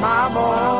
my boy.